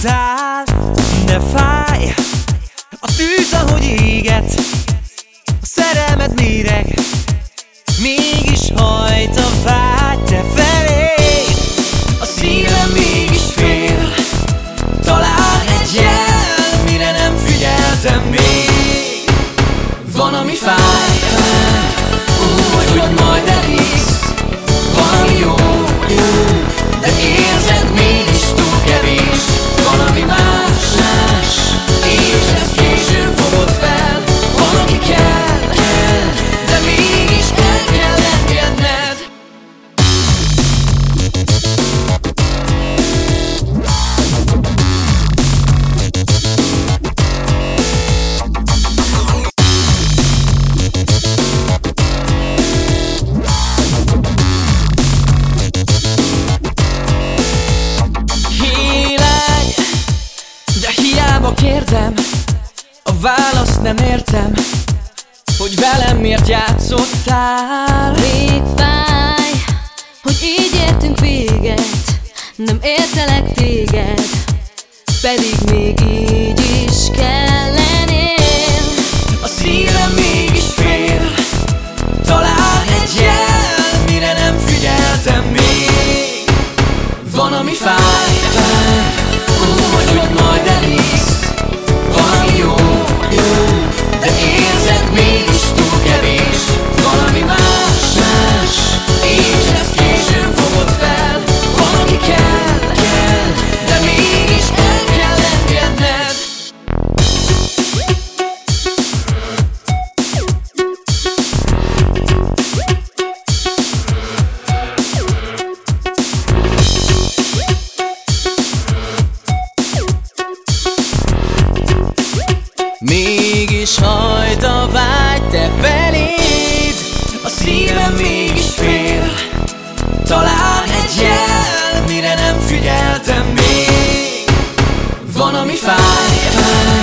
utál, ne fáj A tűz, ahogy éget A szerelmet méreg. Mégis hajt a vágy te felé. A szívem mégis fél Talán egy jel Mire nem figyeltem még. Van, ami fáj. Kérdem A választ nem értem Hogy velem miért játszottál. Még fáj, hogy így értünk véget Nem értelek téged Pedig még így is kellenél. A szívem mégis fél Talán egy jel, mire nem figyeltem még. Van, ami fáj, fáj Úgy, hogy majd elhisz 光有 figyeltem még Van, ami fáj, fáj.